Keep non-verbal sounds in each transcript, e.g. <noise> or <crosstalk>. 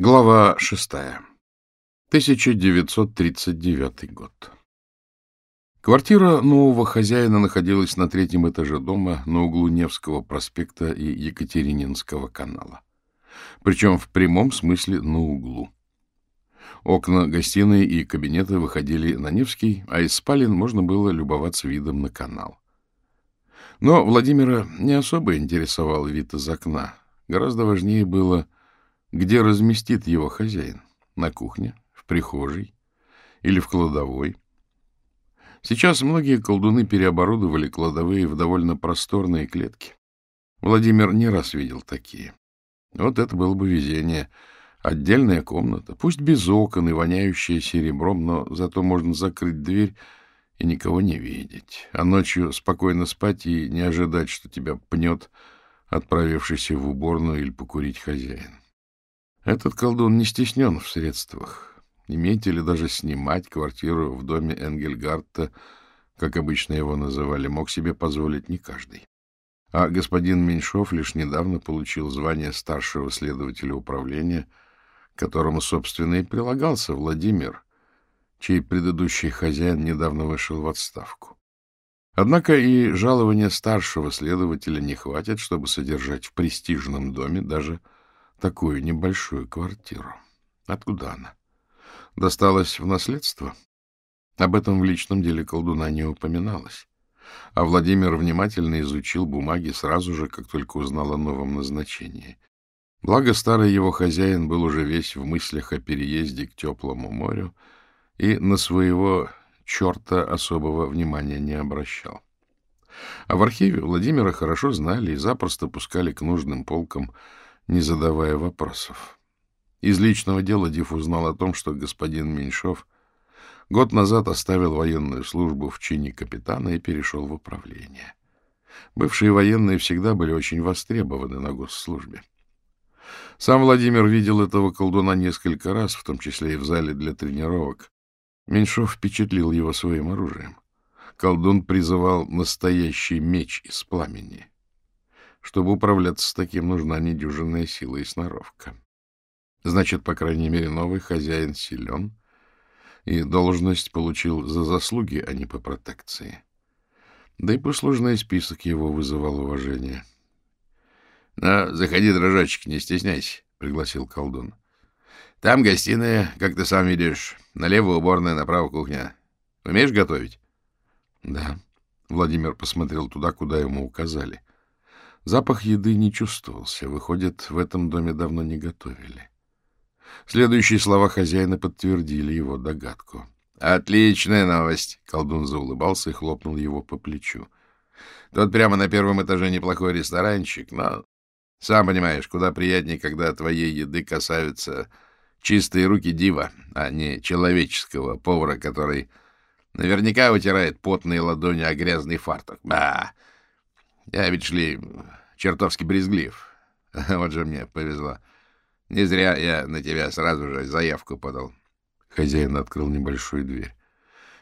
Глава шестая. 1939 год. Квартира нового хозяина находилась на третьем этаже дома на углу Невского проспекта и Екатерининского канала. Причем в прямом смысле на углу. Окна гостиной и кабинета выходили на Невский, а из спален можно было любоваться видом на канал. Но Владимира не особо интересовал вид из окна. Гораздо важнее было — где разместит его хозяин? На кухне, в прихожей или в кладовой? Сейчас многие колдуны переоборудовали кладовые в довольно просторные клетки. Владимир не раз видел такие. Вот это было бы везение. Отдельная комната, пусть без окон и воняющая серебром, но зато можно закрыть дверь и никого не видеть, а ночью спокойно спать и не ожидать, что тебя пнет отправившийся в уборную или покурить хозяин. Этот колдун не стеснен в средствах. Иметь или даже снимать квартиру в доме Энгельгарта, как обычно его называли, мог себе позволить не каждый. А господин Меньшов лишь недавно получил звание старшего следователя управления, которому, собственно, и прилагался Владимир, чей предыдущий хозяин недавно вышел в отставку. Однако и жалования старшего следователя не хватит, чтобы содержать в престижном доме даже такую небольшую квартиру. Откуда она? Досталась в наследство? Об этом в личном деле колдуна не упоминалось. А Владимир внимательно изучил бумаги сразу же, как только узнал о новом назначении. Благо старый его хозяин был уже весь в мыслях о переезде к теплому морю и на своего черта особого внимания не обращал. А в архиве Владимира хорошо знали и запросто пускали к нужным полкам – не задавая вопросов. Из личного дела Див узнал о том, что господин Меньшов год назад оставил военную службу в чине капитана и перешел в управление. Бывшие военные всегда были очень востребованы на госслужбе. Сам Владимир видел этого колдуна несколько раз, в том числе и в зале для тренировок. Меньшов впечатлил его своим оружием. Колдун призывал настоящий меч из пламени. Чтобы управляться с таким, нужна недюжинная сила и сноровка. Значит, по крайней мере, новый хозяин силен и должность получил за заслуги, а не по протекции. Да и послужной список его вызывал уважение. — Ну, заходи, дрожачек, не стесняйся, — пригласил колдун. — Там гостиная, как ты сам видишь. Налево уборная, направо кухня. Умеешь готовить? — Да. Владимир посмотрел туда, куда ему указали. Запах еды не чувствовался. Выходит, в этом доме давно не готовили. Следующие слова хозяина подтвердили его догадку. «Отличная новость!» — колдун заулыбался и хлопнул его по плечу. «Тут прямо на первом этаже неплохой ресторанчик, но, сам понимаешь, куда приятнее, когда твоей еды касаются чистые руки дива, а не человеческого повара, который наверняка вытирает потные ладони о грязный фартук. Ба! Я, ведь шли, чертовски брезглив. <laughs> Вот же мне повезло. Не зря я на тебя сразу же заявку подал. Хозяин открыл небольшую дверь.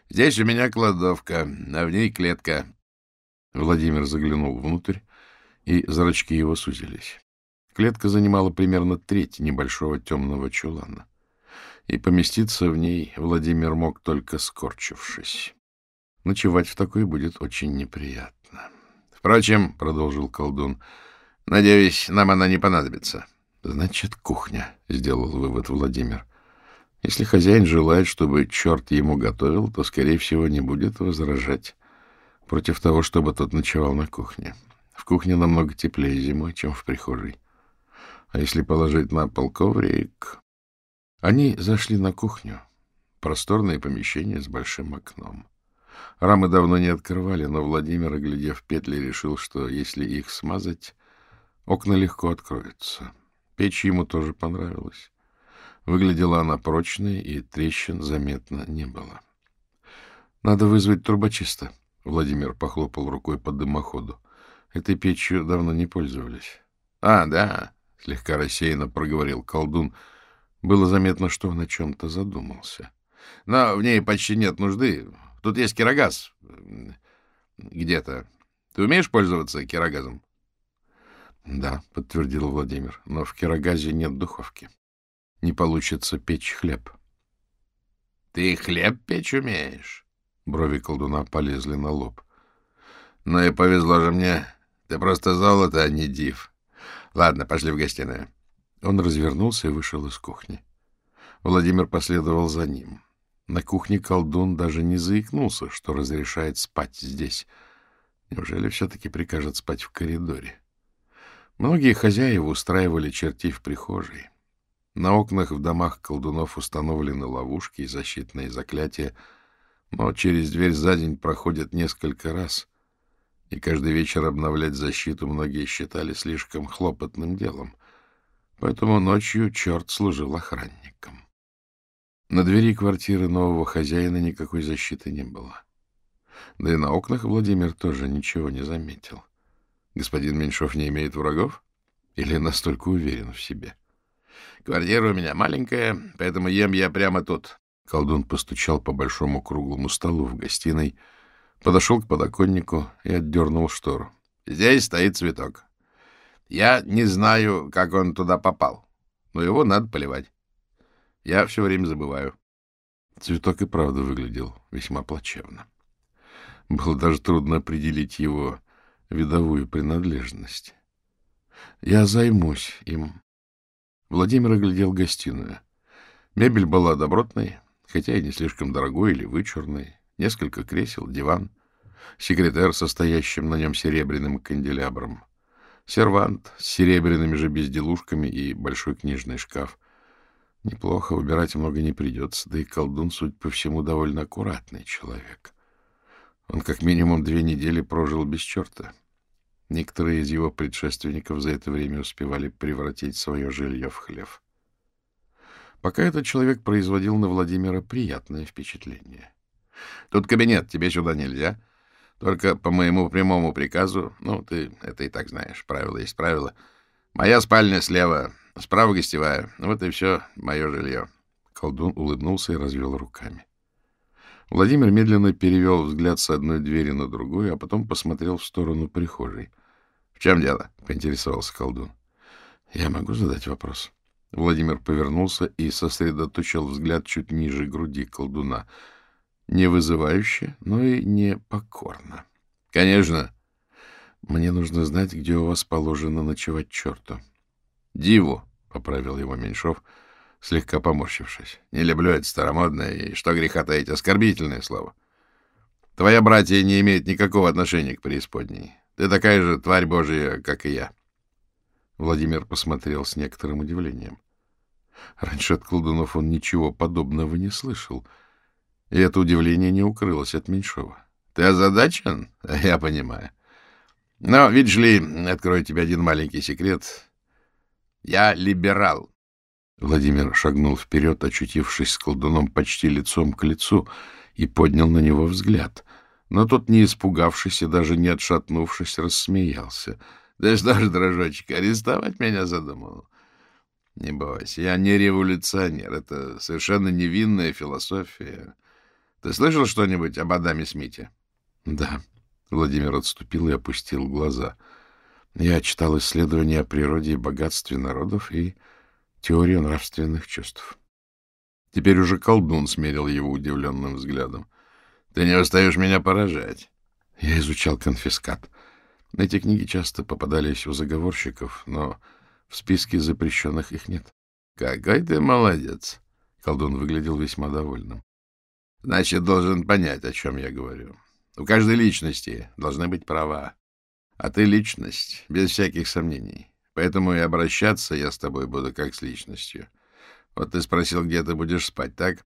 Здесь у меня кладовка, а в ней клетка. Владимир заглянул внутрь, и зрачки его сузились. Клетка занимала примерно треть небольшого темного чулана. И поместиться в ней Владимир мог только скорчившись. Ночевать в такой будет очень неприятно. Впрочем, — продолжил колдун, — надеюсь, нам она не понадобится. — Значит, кухня, — сделал вывод Владимир. Если хозяин желает, чтобы черт ему готовил, то, скорее всего, не будет возражать против того, чтобы тот ночевал на кухне. В кухне намного теплее зимой, чем в прихожей. А если положить на пол коврик... Они зашли на кухню. Просторное помещение с большим окном. Рамы давно не открывали, но Владимир, оглядев петли, решил, что если их смазать, окна легко откроются. Печь ему тоже понравилась. Выглядела она прочной, и трещин заметно не было. — Надо вызвать трубочиста. Владимир похлопал рукой по дымоходу. Этой печью давно не пользовались. — А, да, — слегка рассеянно проговорил колдун. Было заметно, что он о чем-то задумался. — Но в ней почти нет нужды. Тут есть кирогаз. Где-то. Ты умеешь пользоваться кирогазом? — Да, — подтвердил Владимир, — но в кирогазе нет духовки. не получится печь хлеб. — Ты хлеб печь умеешь? Брови колдуна полезли на лоб. — Ну и повезло же мне. Ты просто золото, а не див. Ладно, пошли в гостиную. Он развернулся и вышел из кухни. Владимир последовал за ним. На кухне колдун даже не заикнулся, что разрешает спать здесь. Неужели все-таки прикажет спать в коридоре? Многие хозяева устраивали чертей в прихожей. На окнах в домах колдунов установлены ловушки и защитные заклятия, но через дверь за день проходят несколько раз, и каждый вечер обновлять защиту многие считали слишком хлопотным делом, поэтому ночью черт служил охранником. На двери квартиры нового хозяина никакой защиты не было. Да и на окнах Владимир тоже ничего не заметил. Господин Меньшов не имеет врагов? Или настолько уверен в себе? — Квартира у меня маленькая, поэтому ем я прямо тут. Колдун постучал по большому круглому столу в гостиной, подошел к подоконнику и отдернул штору. Здесь стоит цветок. Я не знаю, как он туда попал, но его надо поливать. Я все время забываю. Цветок и правда выглядел весьма плачевно. Было даже трудно определить его видовую принадлежность. Я займусь им, Владимир оглядел гостиную. Мебель была добротной, хотя и не слишком дорогой или вычурной. Несколько кресел, диван, секретарь со стоящим на нем серебряным канделябром, сервант с серебряными же безделушками и большой книжный шкаф. Неплохо, убирать много не придется, да и колдун, судя по всему, довольно аккуратный человек. Он как минимум две недели прожил без черта. Некоторые из его предшественников за это время успевали превратить свое жилье в хлев. Пока этот человек производил на Владимира приятное впечатление. — Тут кабинет, тебе сюда нельзя. Только по моему прямому приказу, ну, ты это и так знаешь, правило есть правило. Моя спальня слева, справа гостевая. Вот и все мое жилье. Колдун улыбнулся и развел руками. Владимир медленно перевел взгляд с одной двери на другую, а потом посмотрел в сторону прихожей. — В чем дело? — поинтересовался колдун. — Я могу задать вопрос? Владимир повернулся и сосредоточил взгляд чуть ниже груди колдуна. Не вызывающе, но и не покорно. — Конечно. Мне нужно знать, где у вас положено ночевать черту. — Диву, — поправил его Меньшов, — слегка поморщившись. — Не люблю это старомодное и, что греха таить, оскорбительное слово. Твоя братья не имеет никакого отношения к преисподней. Ты такая же тварь Божия, как и я. Владимир посмотрел с некоторым удивлением. Раньше от колдунов он ничего подобного не слышал, и это удивление не укрылось от Меньшова. — Ты озадачен? <laughs> Я понимаю. Но, видишь ли, открою тебе один маленький секрет. Я либерал. Владимир шагнул вперед, очутившись с колдуном почти лицом к лицу, и поднял на него взгляд. Но тот, не испугавшись и даже не отшатнувшись, рассмеялся. — Да что ж, дрожочек, арестовать меня задумал? — Не бойся, я не революционер. Это совершенно невинная философия. Ты слышал что-нибудь об Адаме Смите? — Да. Владимир отступил и опустил глаза. Я читал исследования о природе и богатстве народов и теорию нравственных чувств. Теперь уже колдун смерил его удивленным взглядом. — Ты не устаешь меня поражать. Я изучал конфискат. Эти книги часто попадались у заговорщиков, но в списке запрещенных их нет. — Какой ты молодец! Колдун выглядел весьма довольным. — Значит, должен понять, о чем я говорю. У каждой личности должны быть права. А ты личность, без всяких сомнений. Поэтому и обращаться я с тобой буду как с личностью. Вот ты спросил, где ты будешь спать, так?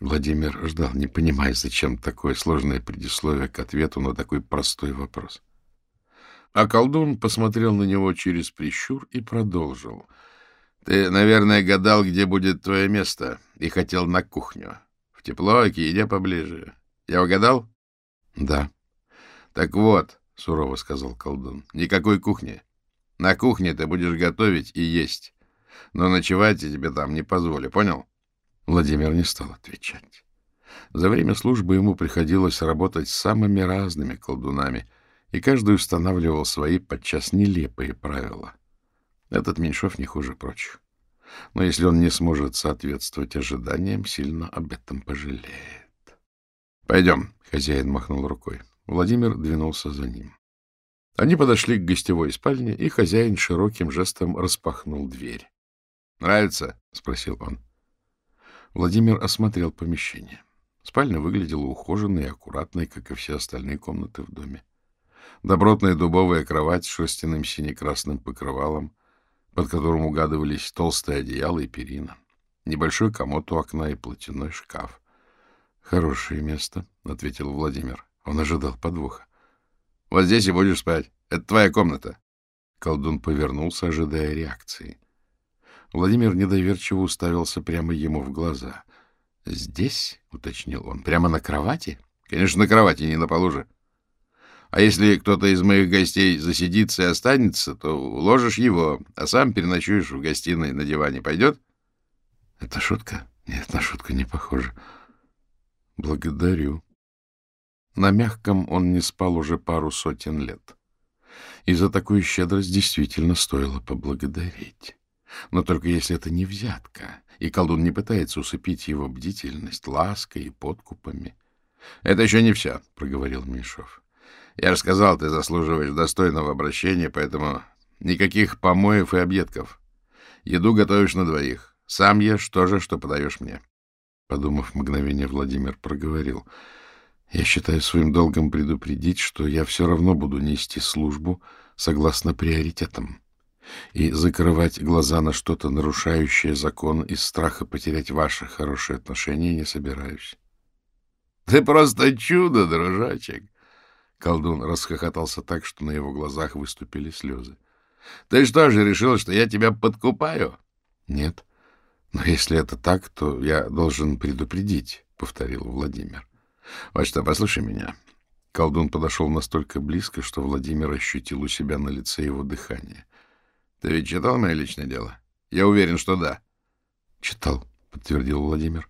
Владимир ждал, не понимая, зачем такое сложное предисловие к ответу на такой простой вопрос. А колдун посмотрел на него через прищур и продолжил. — Ты, наверное, гадал, где будет твое место, и хотел на кухню. В тепло, к еде поближе. Я угадал? — Да. — Так вот, — сурово сказал колдун, — никакой кухни. На кухне ты будешь готовить и есть. Но ночевать я тебе там не позволю, понял? Владимир не стал отвечать. За время службы ему приходилось работать с самыми разными колдунами, и каждый устанавливал свои подчас нелепые правила. Этот Меньшов не хуже прочих. Но если он не сможет соответствовать ожиданиям, сильно об этом пожалеет. — Пойдем, — хозяин махнул рукой. Владимир двинулся за ним. Они подошли к гостевой спальне, и хозяин широким жестом распахнул дверь. — Нравится? — спросил он. Владимир осмотрел помещение. Спальня выглядела ухоженной и аккуратной, как и все остальные комнаты в доме. Добротная дубовая кровать с шерстяным сине-красным покрывалом, под которым угадывались толстое одеяло и перина. Небольшой комод у окна и платяной шкаф. — Хорошее место, — ответил Владимир. Он ожидал подвоха. — Вот здесь и будешь спать. Это твоя комната. Колдун повернулся, ожидая реакции. Владимир недоверчиво уставился прямо ему в глаза. — Здесь? — уточнил он. — Прямо на кровати? — Конечно, на кровати, не на полу же. А если кто-то из моих гостей засидится и останется, то уложишь его, а сам переночуешь в гостиной на диване. Пойдет? — Это шутка? Нет, на шутку не похоже. — Благодарю. На мягком он не спал уже пару сотен лет. И за такую щедрость действительно стоило поблагодарить. Но только если это не взятка, и колдун не пытается усыпить его бдительность лаской и подкупами. — Это еще не все, — проговорил Меньшов. — Я же сказал, ты заслуживаешь достойного обращения, поэтому никаких помоев и объедков. Еду готовишь на двоих. Сам ешь то же, что подаешь мне. Подумав мгновение, Владимир проговорил. — Я считаю своим долгом предупредить, что я все равно буду нести службу согласно приоритетам и закрывать глаза на что-то, нарушающее закон, из страха потерять ваши хорошие отношения не собираюсь. — Ты просто чудо, дружочек! Колдун расхохотался так, что на его глазах выступили слезы. — Ты что же, решил, что я тебя подкупаю? — Нет. Но если это так, то я должен предупредить, — повторил Владимир. — Вот что, послушай меня. Колдун подошел настолько близко, что Владимир ощутил у себя на лице его дыхание. Ты ведь читал мое личное дело? Я уверен, что да. Читал, подтвердил Владимир.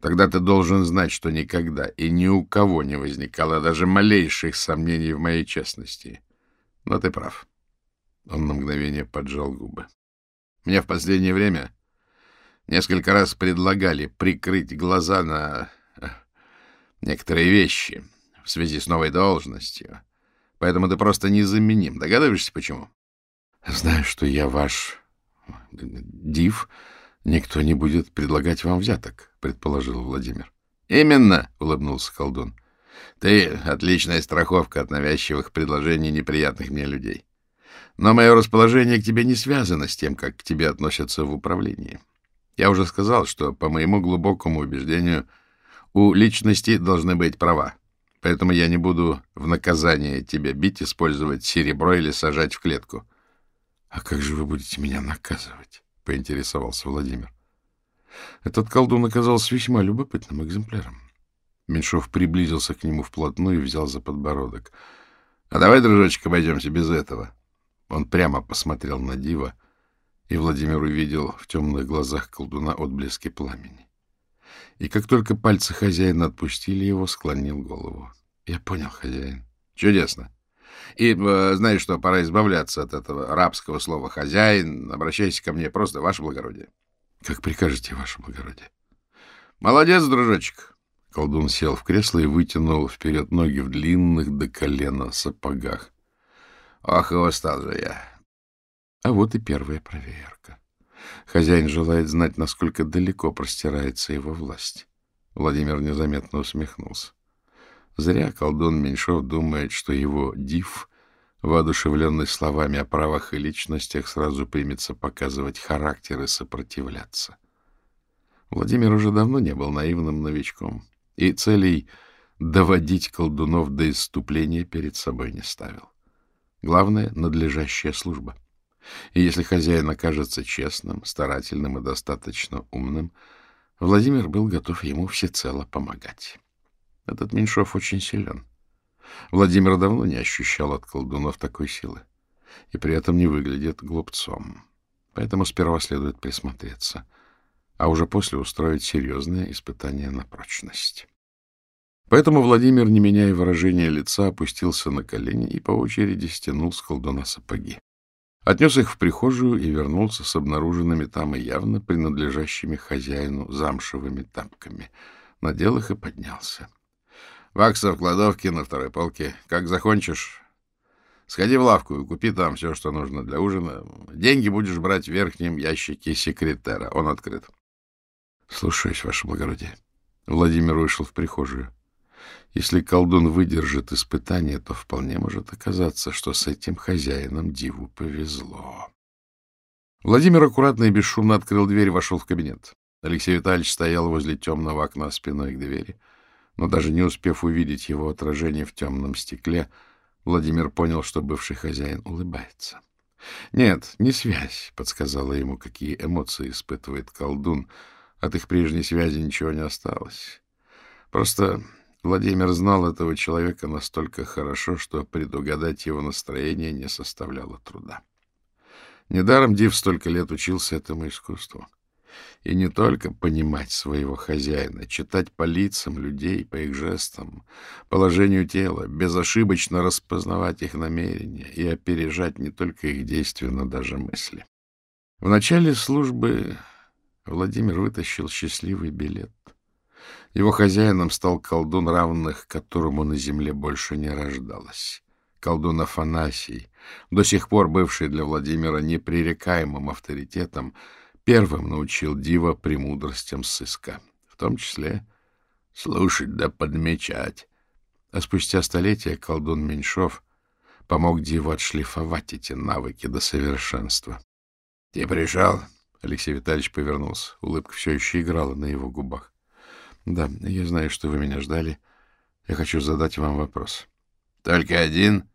Тогда ты должен знать, что никогда и ни у кого не возникало даже малейших сомнений в моей честности. Но ты прав. Он на мгновение поджал губы. Мне в последнее время несколько раз предлагали прикрыть глаза на некоторые вещи в связи с новой должностью. Поэтому ты просто незаменим. Догадываешься, почему? Знаю, что я ваш див, никто не будет предлагать вам взяток, предположил Владимир. Именно, улыбнулся колдун. Ты отличная страховка от навязчивых предложений неприятных мне людей. Но мое расположение к тебе не связано с тем, как к тебе относятся в управлении. Я уже сказал, что, по моему глубокому убеждению, у личности должны быть права. Поэтому я не буду в наказание тебя бить, использовать серебро или сажать в клетку. — А как же вы будете меня наказывать? — поинтересовался Владимир. Этот колдун оказался весьма любопытным экземпляром. Меньшов приблизился к нему вплотную и взял за подбородок. — А давай, дружочек, обойдемся без этого. Он прямо посмотрел на Дива, и Владимир увидел в темных глазах колдуна отблески пламени. И как только пальцы хозяина отпустили его, склонил голову. — Я понял, хозяин. — Чудесно. И э, знаешь что, пора избавляться от этого рабского слова «хозяин». Обращайся ко мне просто, ваше благородие. — Как прикажете, ваше благородие. — Молодец, дружочек. Колдун сел в кресло и вытянул вперед ноги в длинных до колена сапогах. — Ох, и устал же я. А вот и первая проверка. Хозяин желает знать, насколько далеко простирается его власть. Владимир незаметно усмехнулся. Зря колдун Меньшов думает, что его див, воодушевленный словами о правах и личностях, сразу примется показывать характер и сопротивляться. Владимир уже давно не был наивным новичком, и целей доводить колдунов до исступления перед собой не ставил. Главное — надлежащая служба. И если хозяин окажется честным, старательным и достаточно умным, Владимир был готов ему всецело помогать. Этот Меньшов очень силен. Владимир давно не ощущал от колдунов такой силы и при этом не выглядит глупцом. Поэтому сперва следует присмотреться, а уже после устроить серьезное испытание на прочность. Поэтому Владимир, не меняя выражения лица, опустился на колени и по очереди стянул с колдуна сапоги. Отнес их в прихожую и вернулся с обнаруженными там и явно принадлежащими хозяину замшевыми тапками. Надел их и поднялся. — Вакса в кладовке на второй полке. Как закончишь, сходи в лавку и купи там все, что нужно для ужина. Деньги будешь брать в верхнем ящике секретера. Он открыт. — Слушаюсь, ваше благородие. Владимир вышел в прихожую. Если колдун выдержит испытание, то вполне может оказаться, что с этим хозяином диву повезло. Владимир аккуратно и бесшумно открыл дверь и вошел в кабинет. Алексей Витальевич стоял возле темного окна спиной к двери, но даже не успев увидеть его отражение в темном стекле, Владимир понял, что бывший хозяин улыбается. «Нет, не связь», — подсказала ему, какие эмоции испытывает колдун. От их прежней связи ничего не осталось. Просто Владимир знал этого человека настолько хорошо, что предугадать его настроение не составляло труда. Недаром Див столько лет учился этому искусству. И не только понимать своего хозяина, читать по лицам людей, по их жестам, положению тела, безошибочно распознавать их намерения и опережать не только их действия, но даже мысли. В начале службы Владимир вытащил счастливый билет — его хозяином стал колдун, равных которому на земле больше не рождалось. Колдун Афанасий, до сих пор бывший для Владимира непререкаемым авторитетом, первым научил Дива премудростям сыска, в том числе слушать да подмечать. А спустя столетия колдун Меньшов помог Диву отшлифовать эти навыки до совершенства. — Ты пришел? — Алексей Витальевич повернулся. Улыбка все еще играла на его губах. Да, я знаю, что вы меня ждали. Я хочу задать вам вопрос. Только один?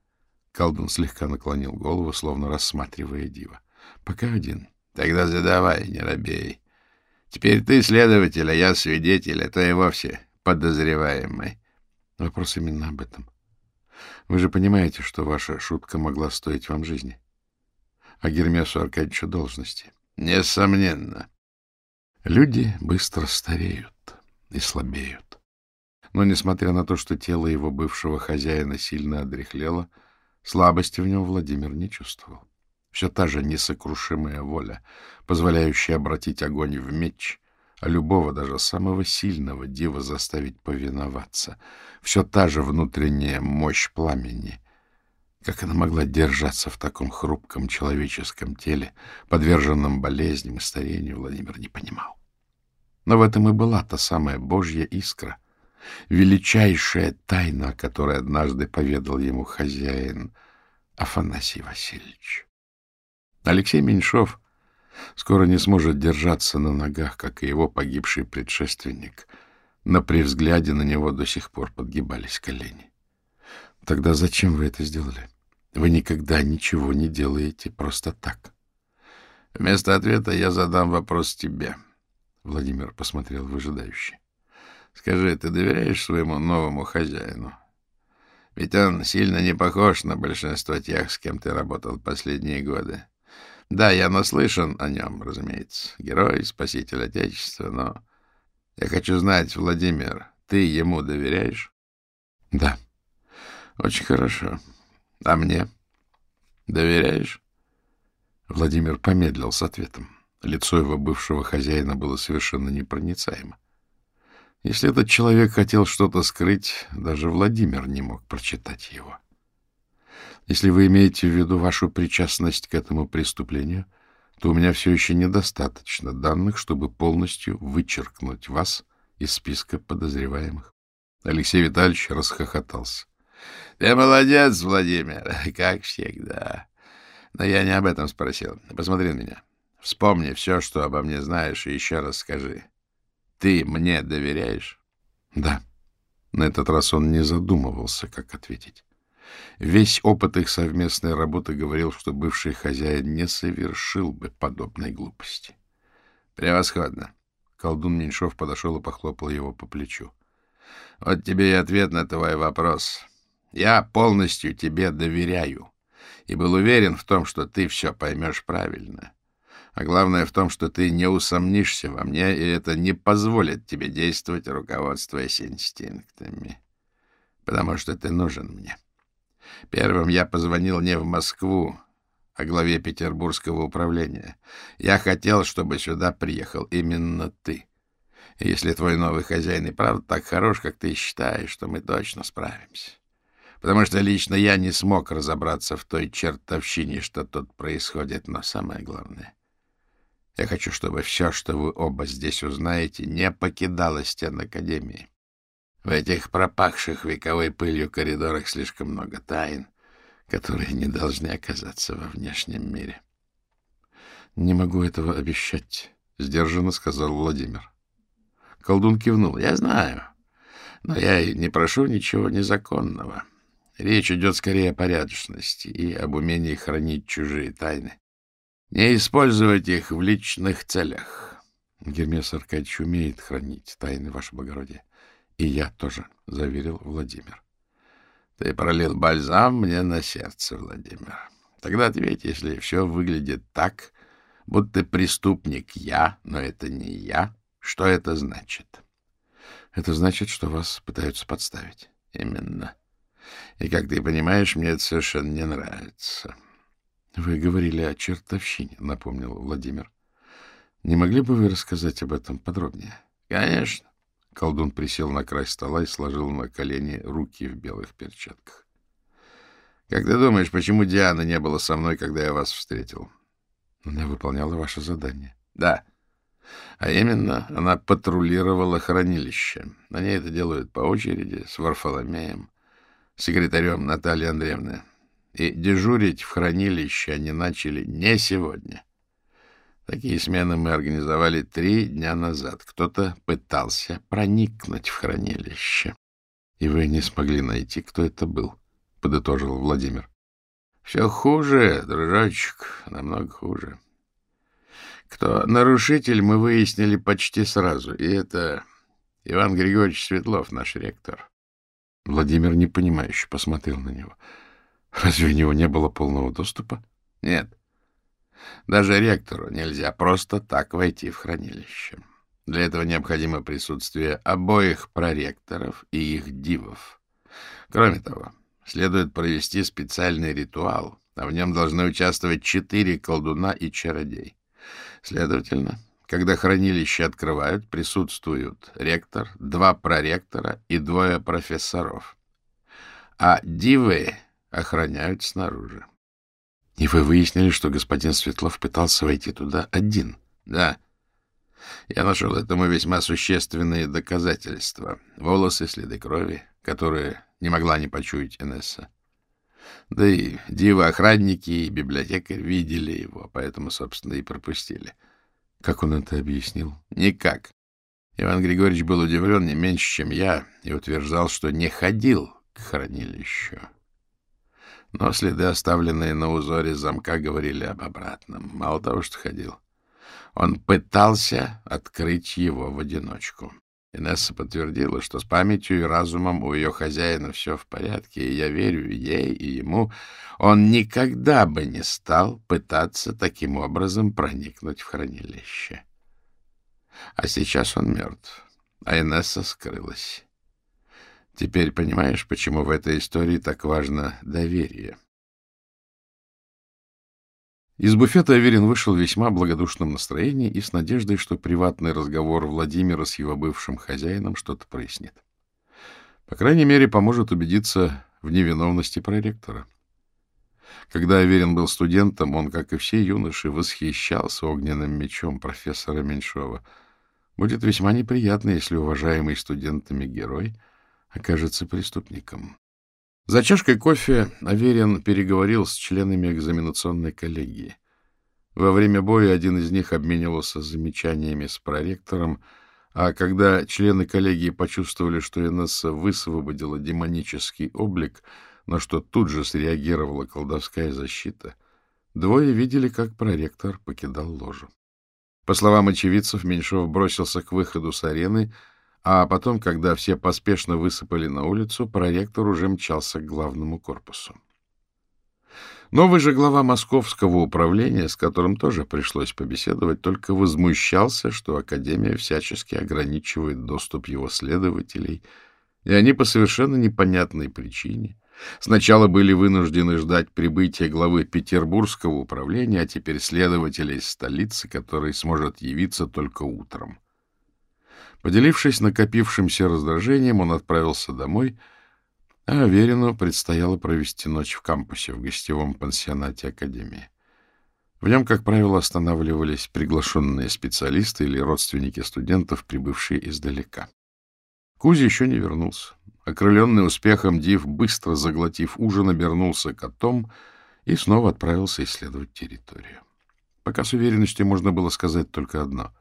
Колдун слегка наклонил голову, словно рассматривая дива. Пока один. Тогда задавай, не робей. Теперь ты следователь, а я свидетель, а то и вовсе подозреваемый. Вопрос именно об этом. Вы же понимаете, что ваша шутка могла стоить вам жизни. А Гермесу Аркадьевичу должности. Несомненно. Люди быстро стареют и слабеют. Но, несмотря на то, что тело его бывшего хозяина сильно одряхлело, слабости в нем Владимир не чувствовал. Все та же несокрушимая воля, позволяющая обратить огонь в меч, а любого, даже самого сильного дива заставить повиноваться. Все та же внутренняя мощь пламени. Как она могла держаться в таком хрупком человеческом теле, подверженном болезням и старению, Владимир не понимал. Но в этом и была та самая Божья искра, величайшая тайна, о которой однажды поведал ему хозяин Афанасий Васильевич. Алексей Меньшов скоро не сможет держаться на ногах, как и его погибший предшественник, но при взгляде на него до сих пор подгибались колени. Тогда зачем вы это сделали? Вы никогда ничего не делаете просто так. Вместо ответа я задам вопрос тебе — Владимир посмотрел выжидающе. — Скажи, ты доверяешь своему новому хозяину? Ведь он сильно не похож на большинство тех, с кем ты работал последние годы. Да, я наслышан о нем, разумеется. Герой, спаситель Отечества, но... Я хочу знать, Владимир, ты ему доверяешь? — Да. — Очень хорошо. А мне? Доверяешь? Владимир помедлил с ответом. — Лицо его бывшего хозяина было совершенно непроницаемо. Если этот человек хотел что-то скрыть, даже Владимир не мог прочитать его. Если вы имеете в виду вашу причастность к этому преступлению, то у меня все еще недостаточно данных, чтобы полностью вычеркнуть вас из списка подозреваемых. Алексей Витальевич расхохотался. — Ты молодец, Владимир, <laughs> как всегда. Но я не об этом спросил. Посмотри на меня. Вспомни все, что обо мне знаешь, и еще раз скажи. Ты мне доверяешь? Да. На этот раз он не задумывался, как ответить. Весь опыт их совместной работы говорил, что бывший хозяин не совершил бы подобной глупости. Превосходно. Колдун Меньшов подошел и похлопал его по плечу. Вот тебе и ответ на твой вопрос. Я полностью тебе доверяю и был уверен в том, что ты все поймешь правильно. А главное в том, что ты не усомнишься во мне, и это не позволит тебе действовать, руководствуясь инстинктами. Потому что ты нужен мне. Первым я позвонил не в Москву, о главе Петербургского управления. Я хотел, чтобы сюда приехал именно ты. И если твой новый хозяин и правда так хорош, как ты считаешь, то мы точно справимся. Потому что лично я не смог разобраться в той чертовщине, что тут происходит, но самое главное — я хочу, чтобы все, что вы оба здесь узнаете, не покидало стен Академии. В этих пропахших вековой пылью коридорах слишком много тайн, которые не должны оказаться во внешнем мире. — Не могу этого обещать, — сдержанно сказал Владимир. Колдун кивнул. — Я знаю, но я не прошу ничего незаконного. Речь идет скорее о порядочности и об умении хранить чужие тайны. Не использовать их в личных целях. Гермес Аркадьевич умеет хранить тайны, ваше благородие. И я тоже, — заверил Владимир. Ты пролил бальзам мне на сердце, Владимир. Тогда ответь, если все выглядит так, будто преступник я, но это не я, что это значит? Это значит, что вас пытаются подставить. Именно. И, как ты понимаешь, мне это совершенно не нравится. — Вы говорили о чертовщине, — напомнил Владимир. — Не могли бы вы рассказать об этом подробнее? — Конечно. Колдун присел на край стола и сложил на колени руки в белых перчатках. — Как ты думаешь, почему Диана не было со мной, когда я вас встретил? — Она выполняла ваше задание. — Да. А именно, она патрулировала хранилище. Они это делают по очереди, с Варфоломеем, секретарем Натальей Андреевны. И дежурить в хранилище они начали не сегодня. Такие смены мы организовали три дня назад. Кто-то пытался проникнуть в хранилище. — И вы не смогли найти, кто это был, — подытожил Владимир. — Все хуже, дружочек, намного хуже. Кто нарушитель, мы выяснили почти сразу. И это Иван Григорьевич Светлов, наш ректор. Владимир непонимающе посмотрел на него. — Разве у него не было полного доступа? Нет. Даже ректору нельзя просто так войти в хранилище. Для этого необходимо присутствие обоих проректоров и их дивов. Кроме того, следует провести специальный ритуал, а в нем должны участвовать четыре колдуна и чародей. Следовательно, когда хранилище открывают, присутствуют ректор, два проректора и двое профессоров. А дивы охраняют снаружи. — И вы выяснили, что господин Светлов пытался войти туда один? — Да. Я нашел этому весьма существенные доказательства. Волосы, следы крови, которые не могла не почуять Инесса. Да и дивы-охранники и библиотекарь видели его, поэтому, собственно, и пропустили. Как он это объяснил? Никак. Иван Григорьевич был удивлен не меньше, чем я, и утверждал, что не ходил к хранилищу. Но следы, оставленные на узоре замка, говорили об обратном. Мало того, что ходил. Он пытался открыть его в одиночку. Инесса подтвердила, что с памятью и разумом у ее хозяина все в порядке, и я верю ей и ему. Он никогда бы не стал пытаться таким образом проникнуть в хранилище. А сейчас он мертв, а Инесса скрылась. Теперь понимаешь, почему в этой истории так важно доверие? Из буфета Аверин вышел в весьма благодушном настроении и с надеждой, что приватный разговор Владимира с его бывшим хозяином что-то прояснит. По крайней мере, поможет убедиться в невиновности проректора. Когда Аверин был студентом, он, как и все юноши, восхищался огненным мечом профессора Меньшова. Будет весьма неприятно, если уважаемый студентами герой — окажется преступником. За чашкой кофе Аверин переговорил с членами экзаменационной коллегии. Во время боя один из них обменивался замечаниями с проректором, а когда члены коллегии почувствовали, что Инесса высвободила демонический облик, на что тут же среагировала колдовская защита, двое видели, как проректор покидал ложу. По словам очевидцев, Меньшов бросился к выходу с арены — а потом, когда все поспешно высыпали на улицу, проректор уже мчался к главному корпусу. Новый же глава московского управления, с которым тоже пришлось побеседовать, только возмущался, что Академия всячески ограничивает доступ его следователей, и они по совершенно непонятной причине Сначала были вынуждены ждать прибытия главы Петербургского управления, а теперь следователя из столицы, который сможет явиться только утром. Поделившись накопившимся раздражением, он отправился домой, а Аверину предстояло провести ночь в кампусе в гостевом пансионате Академии. В нем, как правило, останавливались приглашенные специалисты или родственники студентов, прибывшие издалека. Кузя еще не вернулся. Окрыленный успехом, Див, быстро заглотив ужин, обернулся котом и снова отправился исследовать территорию. Пока с уверенностью можно было сказать только одно.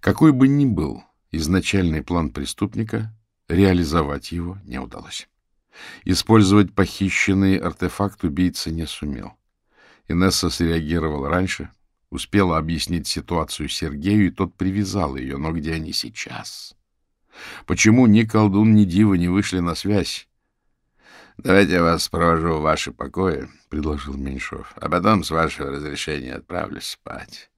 Какой бы ни был изначальный план преступника, реализовать его не удалось. Использовать похищенный артефакт убийца не сумел. Инесса среагировала раньше, успела объяснить ситуацию Сергею, и тот привязал ее. Но где они сейчас? Почему ни колдун, ни дива не вышли на связь? — Давайте я вас провожу в ваши покои, — предложил Меньшов, — а потом, с вашего разрешения, отправлюсь спать.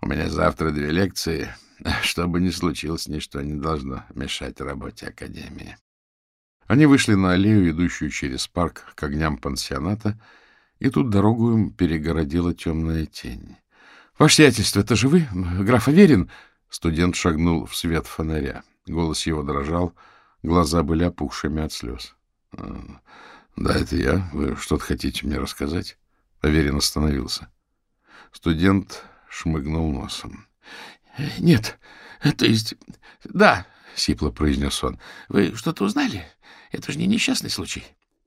У меня завтра две лекции. Что бы ни случилось, ничто не должно мешать работе Академии. Они вышли на аллею, идущую через парк к огням пансионата, и тут дорогу им перегородила темная тень. — Ваше сиятельство, это же вы, граф Аверин? Студент шагнул в свет фонаря. Голос его дрожал, глаза были опухшими от слез. Да, это я. Вы что-то хотите мне рассказать? Аверин остановился. Студент шмыгнул носом. — Нет, то есть... Да, — сипло произнес он. — Вы что-то узнали? Это же не несчастный случай.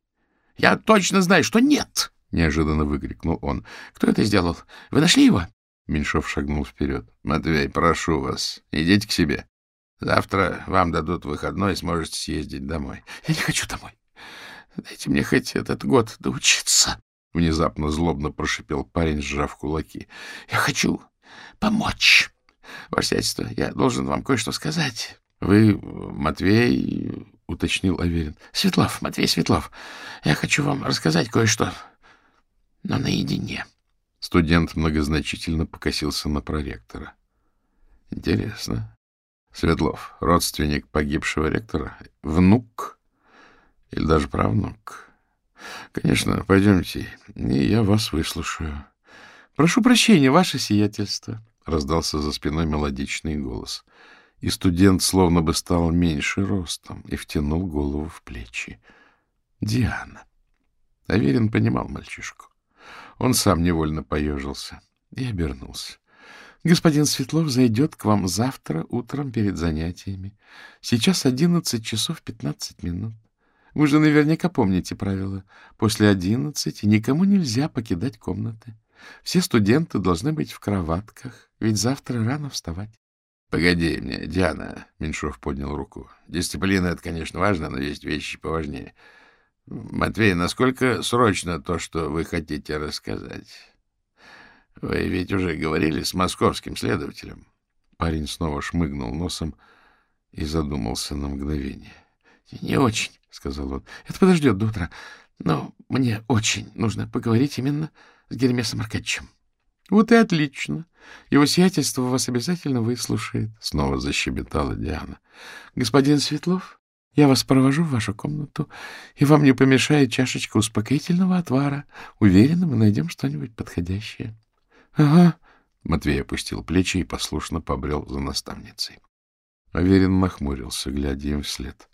— Я точно знаю, что нет! — неожиданно выкрикнул он. — Кто это сделал? Вы нашли его? Меньшов шагнул вперед. — Матвей, прошу вас, идите к себе. Завтра вам дадут выходной, и сможете съездить домой. — Я не хочу домой. Дайте мне хоть этот год доучиться. Внезапно злобно прошипел парень, сжав кулаки. — Я хочу помочь. Ваше Сиятельство, я должен вам кое-что сказать. — Вы Матвей, — уточнил Аверин. — Светлов, Матвей Светлов. Я хочу вам рассказать кое-что, но наедине. Студент многозначительно покосился на проректора. — Интересно. Светлов, родственник погибшего ректора? Внук? Или даже правнук? Конечно, пойдемте, и я вас выслушаю. — Прошу прощения, ваше сиятельство, — раздался за спиной мелодичный голос — и студент словно бы стал меньше ростом и втянул голову в плечи. Диана. Аверин понимал мальчишку. Он сам невольно поежился и обернулся. Господин Светлов зайдет к вам завтра утром перед занятиями. Сейчас одиннадцать часов пятнадцать минут. Вы же наверняка помните правила. После одиннадцати никому нельзя покидать комнаты. Все студенты должны быть в кроватках, ведь завтра рано вставать. — Погоди мне, Диана, — Меньшов поднял руку. — Дисциплина — это, конечно, важно, но есть вещи поважнее. Матвей, насколько срочно то, что вы хотите рассказать? Вы ведь уже говорили с московским следователем. Парень снова шмыгнул носом и задумался на мгновение. — Не очень, — сказал он. — Это подождет до утра. Но мне очень нужно поговорить именно с Гермесом Аркадьевичем. — Вот и отлично. Его сиятельство вас обязательно выслушает, — снова защебетала Диана. — Господин Светлов, я вас провожу в вашу комнату, и вам не помешает чашечка успокоительного отвара. Уверена, мы найдем что-нибудь подходящее. — Ага. Матвей опустил плечи и послушно побрел за наставницей. Аверин нахмурился, глядя им вслед.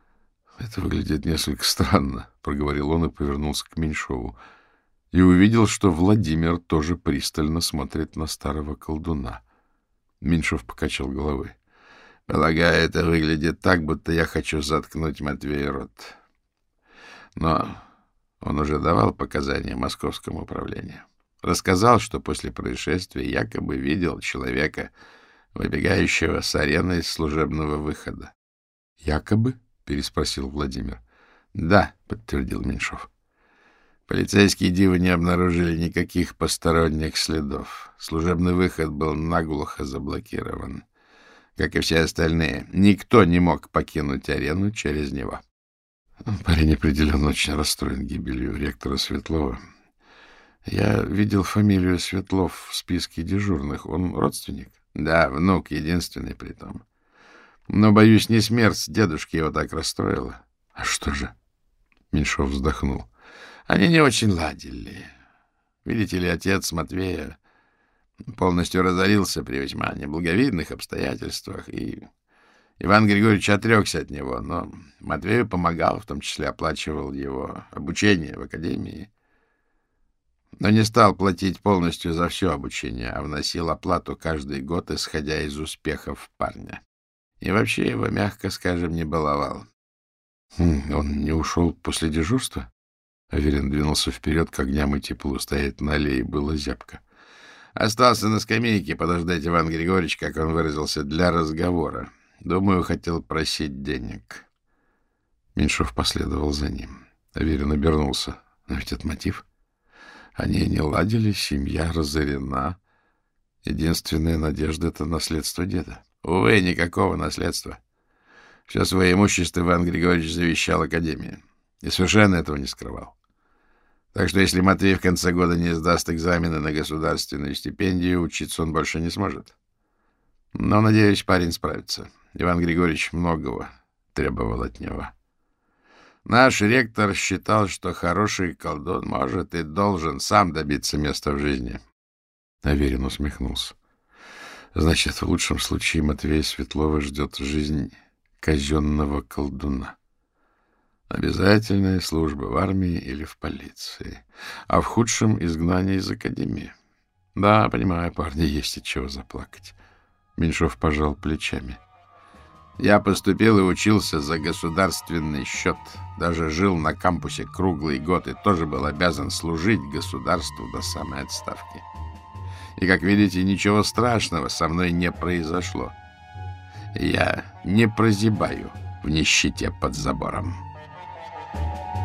— Это выглядит несколько странно, — проговорил он и повернулся к Меньшову и увидел, что Владимир тоже пристально смотрит на старого колдуна. Меньшов покачал головой. — Полагаю, это выглядит так, будто я хочу заткнуть Матвея рот. Но он уже давал показания московскому управлению. Рассказал, что после происшествия якобы видел человека, выбегающего с арены из служебного выхода. — Якобы? — переспросил Владимир. — Да, — подтвердил Меньшов. Полицейские дивы не обнаружили никаких посторонних следов. Служебный выход был наглухо заблокирован. Как и все остальные, никто не мог покинуть арену через него. Парень определенно очень расстроен гибелью ректора Светлова. Я видел фамилию Светлов в списке дежурных. Он родственник? Да, внук, единственный при том. Но, боюсь, не смерть дедушки его так расстроила. А что же? Меньшов вздохнул. Они не очень ладили. Видите ли, отец Матвея полностью разорился при весьма неблаговидных обстоятельствах, и Иван Григорьевич отрекся от него, но Матвею помогал, в том числе оплачивал его обучение в академии, но не стал платить полностью за все обучение, а вносил оплату каждый год, исходя из успехов парня. И вообще его, мягко скажем, не баловал. Хм, он не ушел после дежурства? Аверин двинулся вперед, к огням и теплу. Стоять на аллее было зябко. Остался на скамейке подождать Иван Григорьевич, как он выразился, для разговора. Думаю, хотел просить денег. Меньшов последовал за ним. Аверин обернулся. Но ведь это мотив. Они не ладили, семья разорена. Единственная надежда — это наследство деда. Увы, никакого наследства. Все свое имущество Иван Григорьевич завещал Академии. И совершенно этого не скрывал. Так что если Матвей в конце года не сдаст экзамены на государственную стипендию, учиться он больше не сможет. Но, надеюсь, парень справится. Иван Григорьевич многого требовал от него. Наш ректор считал, что хороший колдун может и должен сам добиться места в жизни. Аверин усмехнулся. Значит, в лучшем случае Матвея Светлова ждет жизнь казенного колдуна. Обязательная служба в армии или в полиции, а в худшем — изгнание из академии. Да, понимаю, парни, есть от чего заплакать. Меньшов пожал плечами. Я поступил и учился за государственный счет. Даже жил на кампусе круглый год и тоже был обязан служить государству до самой отставки. И, как видите, ничего страшного со мной не произошло. Я не прозябаю в нищете под забором. Thank you.